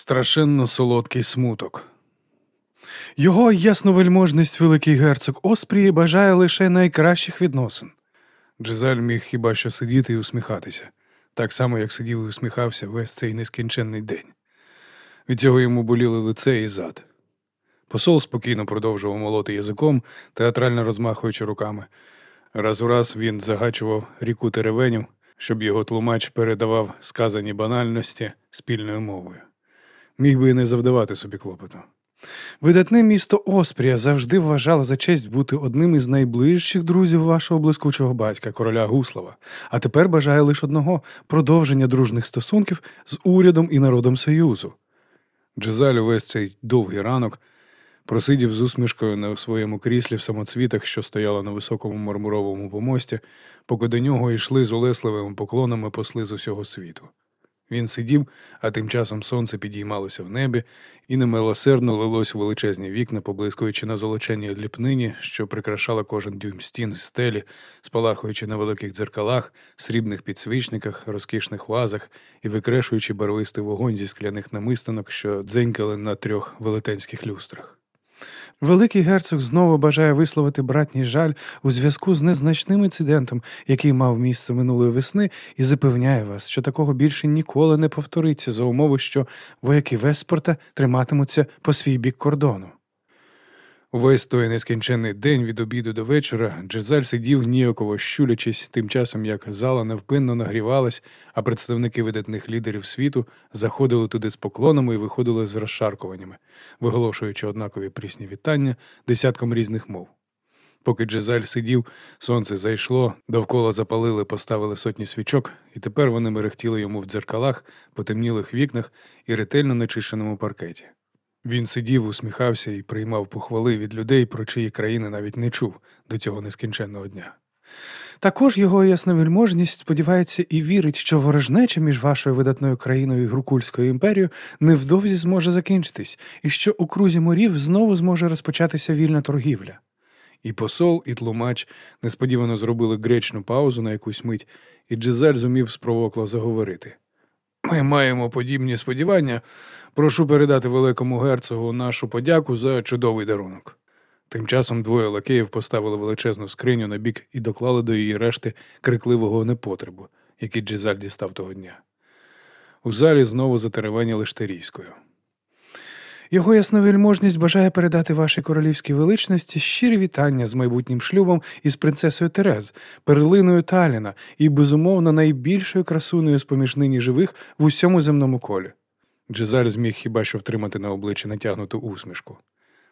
Страшенно солодкий смуток. Його ясновельможність великий герцог Оспрії бажає лише найкращих відносин. Джезаль міг хіба що сидіти і усміхатися, так само, як сидів і усміхався весь цей нескінченний день. Від цього йому боліли лице і зад. Посол спокійно продовжував молоти язиком, театрально розмахуючи руками. Раз у раз він загачував ріку теревенів, щоб його тлумач передавав сказані банальності спільною мовою. Міг би і не завдавати собі клопоту. Видатне місто Оспрія завжди вважало за честь бути одним із найближчих друзів вашого блискучого батька, короля Гуслава, а тепер бажає лише одного продовження дружних стосунків з урядом і народом Союзу. Джезаль увесь цей довгий ранок просидів з усмішкою на своєму кріслі в самоцвітах, що стояло на високому мармуровому помості, поки до нього йшли з улесливими поклонами посли з усього світу. Він сидів, а тим часом сонце підіймалося в небі і немилосердно лилось величезні вікна, поблискуючи на золоченій ліпнині, що прикрашала кожен дюйм стін стелі, спалахуючи на великих дзеркалах, срібних підсвічниках, розкішних вазах і викрешуючи барвистий вогонь зі скляних намистинок, що дзенькали на трьох велетенських люстрах. Великий герцог знову бажає висловити братній жаль у зв'язку з незначним інцидентом, який мав місце минулої весни, і запевняє вас, що такого більше ніколи не повториться за умови, що вояки Веспорта триматимуться по свій бік кордону. Увесь той нескінченний день від обіду до вечора Джезаль сидів ніяково щулячись, тим часом як зала невпинно нагрівалась, а представники видатних лідерів світу заходили туди з поклонами і виходили з розшаркуваннями, виголошуючи однакові прісні вітання десятком різних мов. Поки Джезаль сидів, сонце зайшло, довкола запалили, поставили сотні свічок, і тепер вони мерехтіли йому в дзеркалах, потемнілих вікнах і ретельно начищеному паркеті. Він сидів, усміхався і приймав похвали від людей, про чиї країни навіть не чув до цього нескінченного дня. Також його ясновельможність сподівається і вірить, що ворожнеча між вашою видатною країною і Грукульською імперією невдовзі зможе закінчитись, і що у крузі морів знову зможе розпочатися вільна торгівля. І посол, і тлумач несподівано зробили гречну паузу на якусь мить, і Джезель зумів спровокло заговорити. Ми маємо подібні сподівання. Прошу передати великому герцогу нашу подяку за чудовий дарунок. Тим часом двоє лакеїв поставили величезну скриню на бік і доклали до її решти крикливого непотребу, який Джизаль дістав того дня. У залі знову затеревеніли штирійською. Його ясновельможність бажає передати вашій королівській величності щирі вітання з майбутнім шлюбом із принцесою Терез, перлиною Таліна і, безумовно, найбільшою красуною з поміж нині живих в усьому земному колі. Джезаль зміг хіба що втримати на обличчі натягнуту усмішку.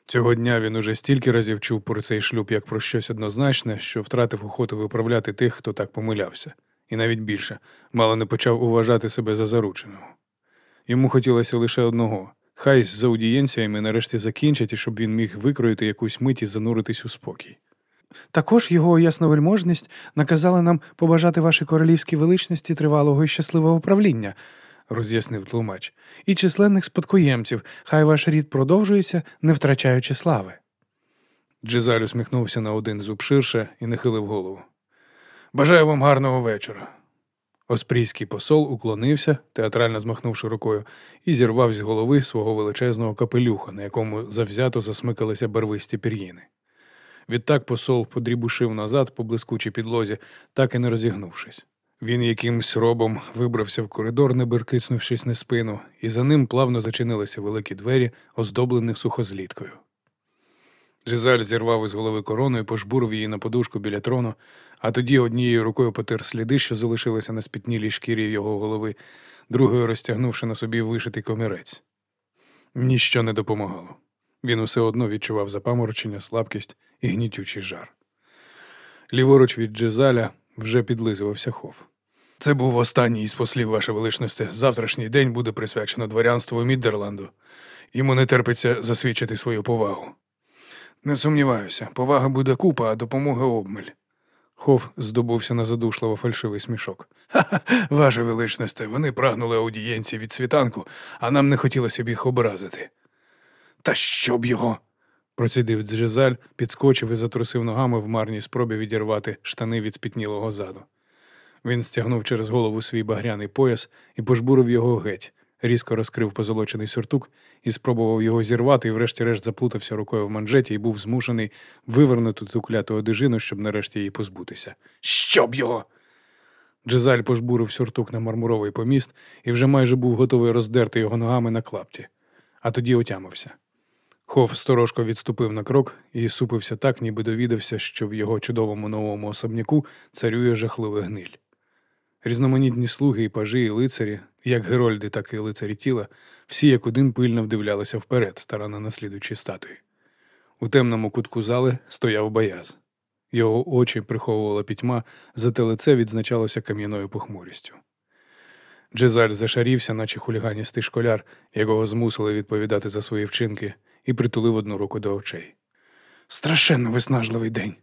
Цього дня він уже стільки разів чув про цей шлюб як про щось однозначне, що втратив охоту виправляти тих, хто так помилявся, і навіть більше мало не почав уважати себе за зарученого. Йому хотілося лише одного хай з аудієнціями нарешті закінчать, і щоб він міг викроїти якусь мить і зануритись у спокій. Також його ясновельможність наказала нам побажати вашій королівській величності тривалого і щасливого правління, роз'яснив тлумач, і численних спадкоємців, хай ваш рід продовжується, не втрачаючи слави. Джезаль усміхнувся на один зуб ширше і нахилив голову. Бажаю вам гарного вечора. Оспрійський посол уклонився, театрально змахнувши рукою, і зірвав з голови свого величезного капелюха, на якому завзято засмикалися барвисті пір'їни. Відтак посол подрібушив назад по блискучій підлозі, так і не розігнувшись. Він якимсь робом вибрався в коридор, не беркицнувшись на спину, і за ним плавно зачинилися великі двері, оздоблені сухозліткою. Жизаль зірвав із голови корону і пожбурив її на подушку біля трону, а тоді однією рукою потер сліди, що залишилися на спітнілій шкірі його голови, другою розтягнувши на собі вишитий комірець. Ніщо не допомагало. Він усе одно відчував запаморочення, слабкість і гнітючий жар. Ліворуч від Джезаля вже підлизувався хов. Це був останній із послів, ваше величності. Завтрашній день буде присвячено дворянству Міддерланду. Йому не терпиться засвідчити свою повагу. Не сумніваюся, повага буде купа, а допомога обмель. Хов здобувся на задушливо фальшивий смішок. Ха-ха, ваше величносте, вони прагнули аудієнції від світанку, а нам не хотілося б їх образити. Та що б його? процідив Джезаль, підскочив і затрусив ногами в марній спробі відірвати штани від спітнілого заду. Він стягнув через голову свій багряний пояс і пожбурив його геть, різко розкрив позолочений сюртук і спробував його зірвати, і врешті-решт заплутався рукою в манжеті і був змушений вивернути ту кляту одежину, щоб нарешті її позбутися. Щоб його! Джезаль пожбурив сюртук на мармуровий поміст і вже майже був готовий роздерти його ногами на клапті, а тоді отямився. Хоф сторожко відступив на крок і супився так, ніби довідався, що в його чудовому новому особняку царює жахливий гниль. Різноманітні слуги і пажі, і лицарі, як герольди, так і лицарі тіла, всі як один пильно вдивлялися вперед, старано наслідуючи статуї. У темному кутку зали стояв бояз. Його очі приховувала пітьма, зате лице відзначалося кам'яною похмурістю. Джезаль зашарівся, наче хуліганістий школяр, якого змусили відповідати за свої вчинки, і притулив одну руку до очей. Страшенно виснажливий день.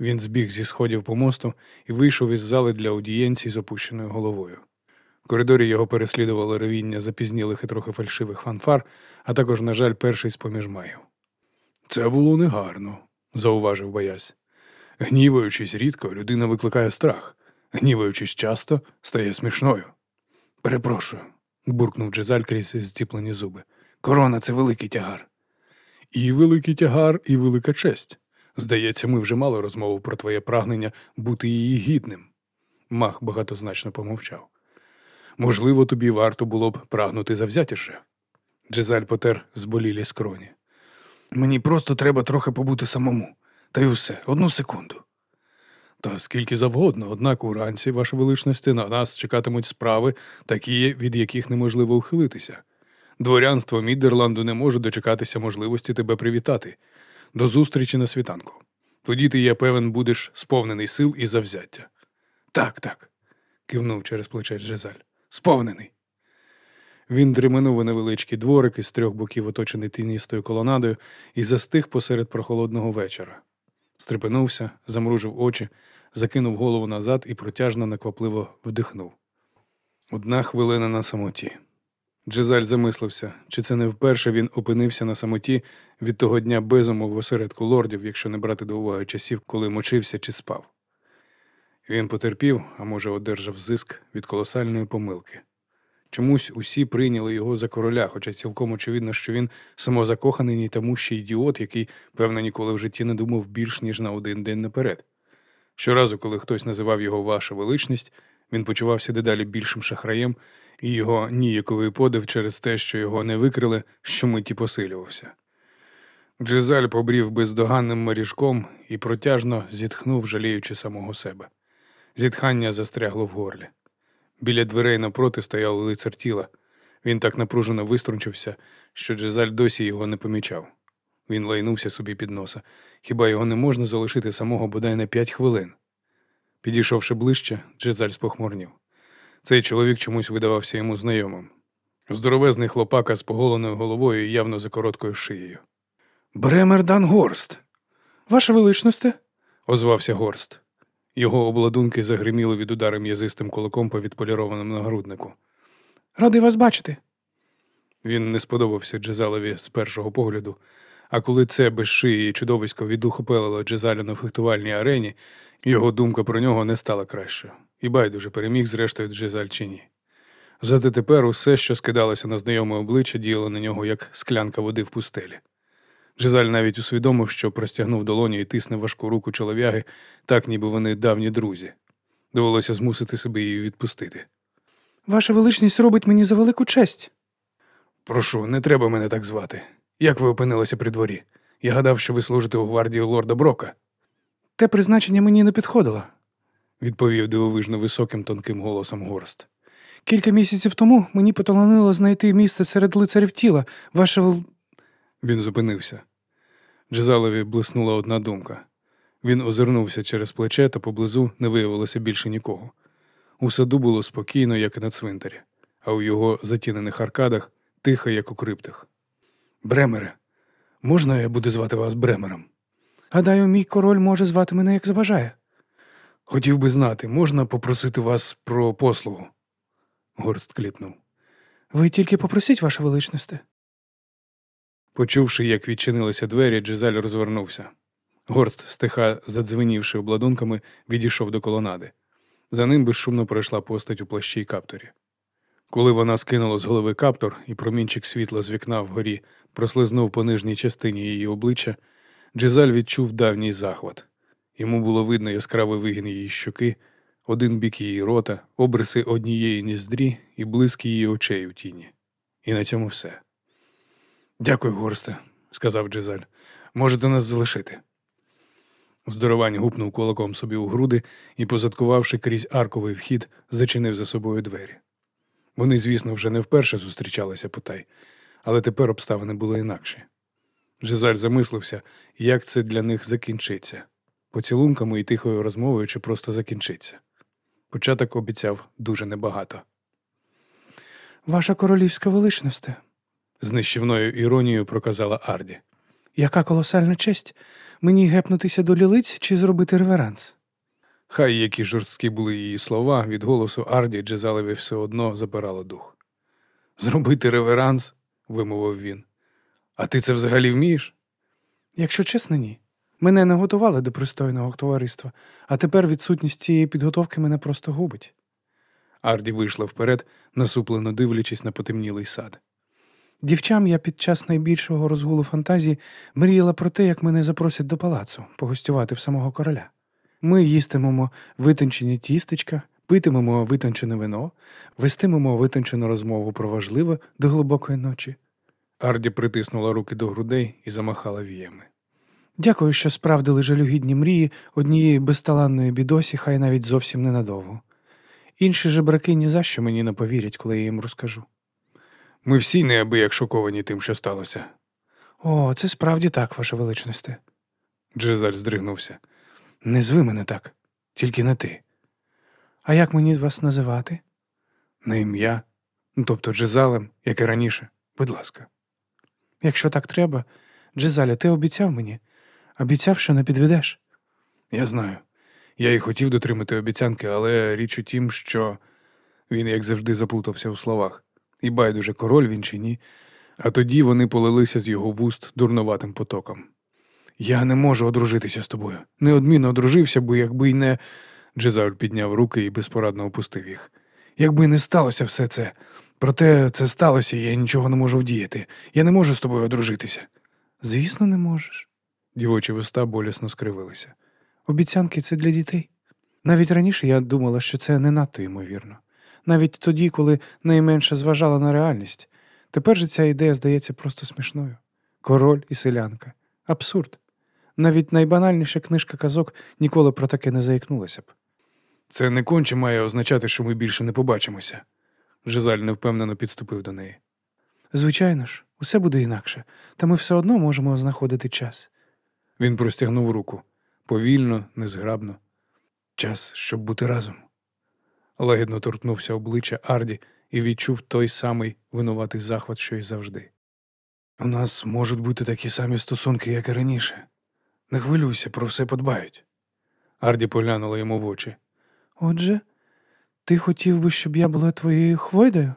Він збіг зі сходів по мосту і вийшов із зали для аудієнцій з опущеною головою. В коридорі його переслідувало ревіння запізнілих і трохи фальшивих фанфар, а також, на жаль, перший з поміж маїв. Це було негарно, зауважив боязь. Гніваючись рідко, людина викликає страх, гніваючись часто, стає смішною. Перепрошую, буркнув Джезаль крізь зціплені зуби. Корона це великий тягар. І великий тягар, і велика честь. Здається, ми вже мали розмову про твоє прагнення бути її гідним. Мах багатозначно помовчав. Можливо, тобі варто було б прагнути завзятіше. Джезаль потер зболілі скроні. Мені просто треба трохи побути самому. Та й усе, одну секунду. Та скільки завгодно, однак уранці, ваше величності, на нас чекатимуть справи, такі, від яких неможливо ухилитися. Дворянство Міддерланду не може дочекатися можливості тебе привітати. До зустрічі на світанку. Тоді ти, я певен, будеш сповнений сил і завзяття. Так, так, кивнув через плече Джезаль. Сповнений. Він дременув у невеличкий дворик із трьох боків оточений тіністою колонадою і застиг посеред прохолодного вечора. Стрепенувся, замружив очі, закинув голову назад і протяжно наквапливо вдихнув. Одна хвилина на самоті. Джезаль замислився, чи це не вперше він опинився на самоті від того дня безуму в осередку лордів, якщо не брати до уваги часів, коли мочився чи спав. Він потерпів, а може, одержав зиск від колосальної помилки. Чомусь усі прийняли його за короля, хоча цілком очевидно, що він самозакоханий і тому ще ідіот, який, певно, ніколи в житті не думав більш ніж на один день наперед. Щоразу, коли хтось називав його ваша величність, він почувався дедалі більшим шахраєм, і його ніяковий подив через те, що його не викрили, щомиті посилювався. Джезаль побрів бездоганним маріжком і протяжно зітхнув, жаліючи самого себе. Зітхання застрягло в горлі. Біля дверей напроти стояв лицар тіла. Він так напружено виструнчився, що Джезаль досі його не помічав. Він лайнувся собі під носа. Хіба його не можна залишити самого бодай на п'ять хвилин? Підійшовши ближче, Джезаль спохмурнів. Цей чоловік чомусь видавався йому знайомим. Здоровезний хлопака з поголеною головою і явно за короткою шиєю. Бремердан Горст. Ваше величносте, озвався Горст. Його обладунки загриміли від удару м'язистим кулаком по відполірованому нагруднику. Радий вас бачити. Він не сподобався Джезалові з першого погляду, а коли це без шиї чудовисько відухопелило Джезаля на фехтувальній арені, його думка про нього не стала кращою, і байдуже переміг, зрештою, Джезаль чи ні. Зате тепер усе, що скидалося на знайоме обличчя, діяло на нього, як склянка води в пустелі. Джезаль навіть усвідомив, що простягнув долоню і тисне важку руку чолов'яги, так ніби вони давні друзі. Довелося змусити себе її відпустити. Ваша величність робить мені за велику честь. Прошу, не треба мене так звати. Як ви опинилися при дворі? Я гадав, що ви служите у гвардії лорда Брока. Те призначення мені не підходило, відповів дивовижно високим тонким голосом Горст. Кілька місяців тому мені поталанило знайти місце серед лицарів тіла. Ваше вел... Він зупинився. Джезалові блиснула одна думка. Він озирнувся через плече, та поблизу не виявилося більше нікого. У саду було спокійно, як і на цвинтарі, а у його затінених аркадах тихо, як у криптах. Бремере, можна я буду звати вас Бремером? Гадаю, мій король може звати мене, як забажає. Хотів би знати, можна попросити вас про послугу? Горст кліпнув. Ви тільки попросіть, ваше величносте. Почувши, як відчинилися двері, Джезаль розвернувся. Горст, стиха задзвенівши обладунками, відійшов до колонади. За ним безшумно пройшла постать у плащі й каптурі. Коли вона скинула з голови каптор, і промінчик світла з вікна вгорі прослизнув по нижній частині її обличчя, Джизаль відчув давній захват. Йому було видно яскравий вигін її щоки, один бік її рота, обриси однієї ніздрі і блиск її очей у тіні. І на цьому все. Дякую, Горсте, сказав Джизаль. Можете нас залишити. Здоровань гупнув кулаком собі у груди і, позадкувавши крізь арковий вхід, зачинив за собою двері. Вони, звісно, вже не вперше зустрічалися потай, але тепер обставини були інакші. Жизаль замислився, як це для них закінчиться поцілунками і тихою розмовою чи просто закінчиться. Початок обіцяв дуже небагато. Ваша королівська величність, З іронією проказала Арді. яка колосальна честь мені гепнутися до лілиць чи зробити реверанс? Хай які жорсткі були її слова, від голосу Арді Джезалеві все одно запирало дух. Зробити реверанс, вимовив він. А ти це взагалі вмієш? Якщо чесно, ні. Мене не готували до пристойного товариства, а тепер відсутність цієї підготовки мене просто губить. Арді вийшла вперед, насуплено дивлячись на потемнілий сад. Дівчам я під час найбільшого розгулу фантазії мріяла про те, як мене запросять до палацу погостювати в самого короля. Ми їстимемо витончені тістечка, питимемо витончене вино, вестимемо витончену розмову про важливе до глибокої ночі. Арді притиснула руки до грудей і замахала віями. Дякую, що справдили жалюгідні мрії однієї безталанної бідосі, хай навіть зовсім ненадовго. Інші жебраки ні за що мені не повірять, коли я їм розкажу. Ми всі неабияк шоковані тим, що сталося. О, це справді так, ваше величність. Джезаль здригнувся. Не зви мене так, тільки не ти. А як мені вас називати? На ім'я, ну тобто Джезалем, як і раніше, будь ласка. Якщо так треба, Джезаля, ти обіцяв мені. Обіцяв, що не підведеш. Я знаю. Я і хотів дотримати обіцянки, але річ у тім, що він, як завжди, заплутався у словах. І байдуже король він чи ні. А тоді вони полилися з його вуст дурнуватим потоком. Я не можу одружитися з тобою. Неодмінно одружився би, якби й не. Джезаль підняв руки і безпорадно опустив їх. Якби не сталося все це. Проте це сталося, і я нічого не можу вдіяти. Я не можу з тобою одружитися. Звісно, не можеш. Дівочі вуста болісно скривилися. Обіцянки це для дітей. Навіть раніше я думала, що це не надто ймовірно. Навіть тоді, коли найменше зважала на реальність. Тепер же ця ідея здається просто смішною. Король і селянка. Абсурд. Навіть найбанальніша книжка казок ніколи про таке не заікнулася б. Це не конче має означати, що ми більше не побачимося. Жизаль невпевнено підступив до неї. Звичайно ж, усе буде інакше, та ми все одно можемо знаходити час. Він простягнув руку повільно, незграбно. Час, щоб бути разом. Лагідно торкнувся обличчя Арді і відчув той самий винуватий захват, що й завжди. У нас можуть бути такі самі стосунки, як і раніше. Не хвилюйся, про все подбають. Арді поглянула йому в очі. Отже, ти хотів би, щоб я була твоєю хвойдою?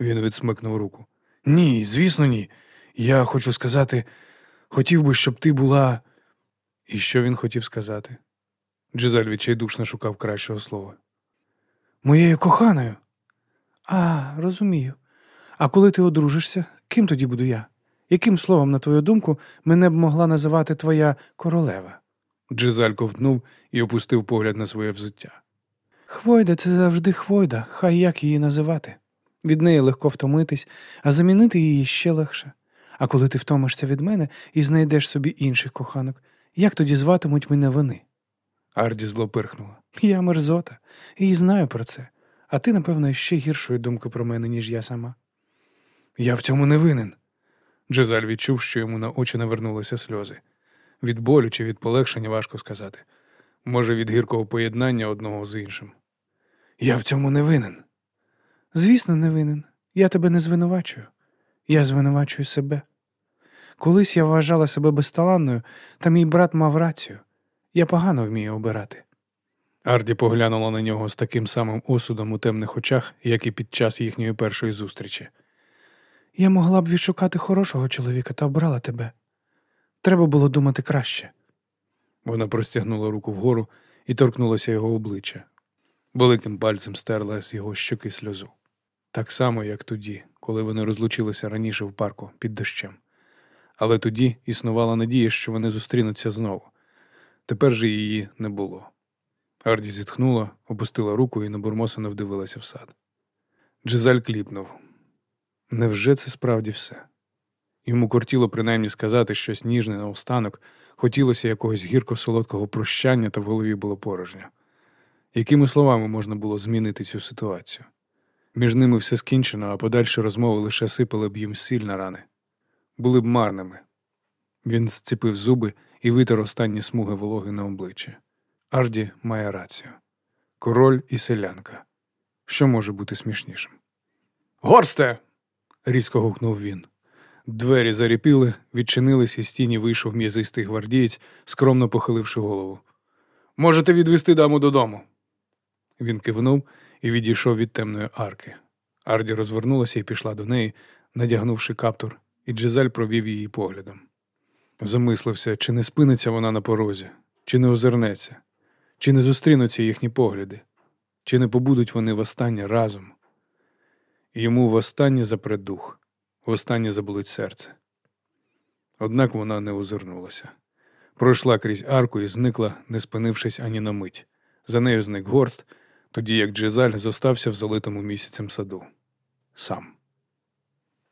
Він відсмикнув руку. Ні, звісно, ні. Я хочу сказати, хотів би, щоб ти була. І що він хотів сказати? Джизаль відчайдушно шукав кращого слова. Моєю коханою. А, розумію. А коли ти одружишся, ким тоді буду я? Яким словом, на твою думку, мене б могла називати твоя королева? Джизаль ковтнув і опустив погляд на своє взуття. Хвойда це завжди хвойда, хай як її називати. Від неї легко втомитись, а замінити її ще легше. А коли ти втомишся від мене і знайдеш собі інших коханок, як тоді зватимуть мене вони? Арді зло пирхнула. Я мерзота, і знаю про це. А ти, напевно, ще гіршої думки про мене, ніж я сама. Я в цьому не винен. Джезаль відчув, що йому на очі навернулися сльози. Від болю чи від полегшення важко сказати. Може, від гіркого поєднання одного з іншим. Я в цьому не винен. Звісно, не винен. Я тебе не звинувачую. Я звинувачую себе. Колись я вважала себе безталанною, та мій брат мав рацію. Я погано вмію обирати. Арді поглянула на нього з таким самим осудом у темних очах, як і під час їхньої першої зустрічі. Я могла б відшукати хорошого чоловіка та обрала тебе. Треба було думати краще. Вона простягнула руку вгору і торкнулася його обличчя. Великим пальцем стерла з його щоки сльозу. так само, як тоді, коли вони розлучилися раніше в парку під дощем. Але тоді існувала надія, що вони зустрінуться знову. Тепер же її не було. Арді зітхнула, опустила руку і набурмосено вдивилася в сад. Джизаль кліпнув. Невже це справді все? Йому кортіло принаймні сказати щось ніжне наостанок, хотілося якогось гірко-солодкого прощання, та в голові було порожньо. Якими словами можна було змінити цю ситуацію? Між ними все скінчено, а подальші розмови лише сипали б їм сіль на рани. Були б марними. Він зціпив зуби і витер останні смуги вологи на обличчя. Арді має рацію. Король і селянка. Що може бути смішнішим? Горсте. різко гукнув він. Двері заріпіли, відчинились, і з тіні вийшов м'язистий гвардієць, скромно похиливши голову. Можете відвести даму додому. Він кивнув і відійшов від темної арки. Арді розвернулася і пішла до неї, надягнувши каптур, і Джезаль провів її поглядом. Замислився, чи не спиниться вона на порозі, чи не озирнеться, чи не зустрінуться їхні погляди, чи не побудуть вони востаннє разом. Йому востаннє запре дух, востаннє заболить серце. Однак вона не озирнулася. Пройшла крізь арку і зникла, не спинившись ані на мить. За нею зник горст, тоді як Джезаль зостався в залитому місяцем саду. Сам.